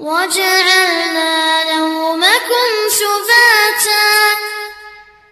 وجعلنا نومكم سباتا.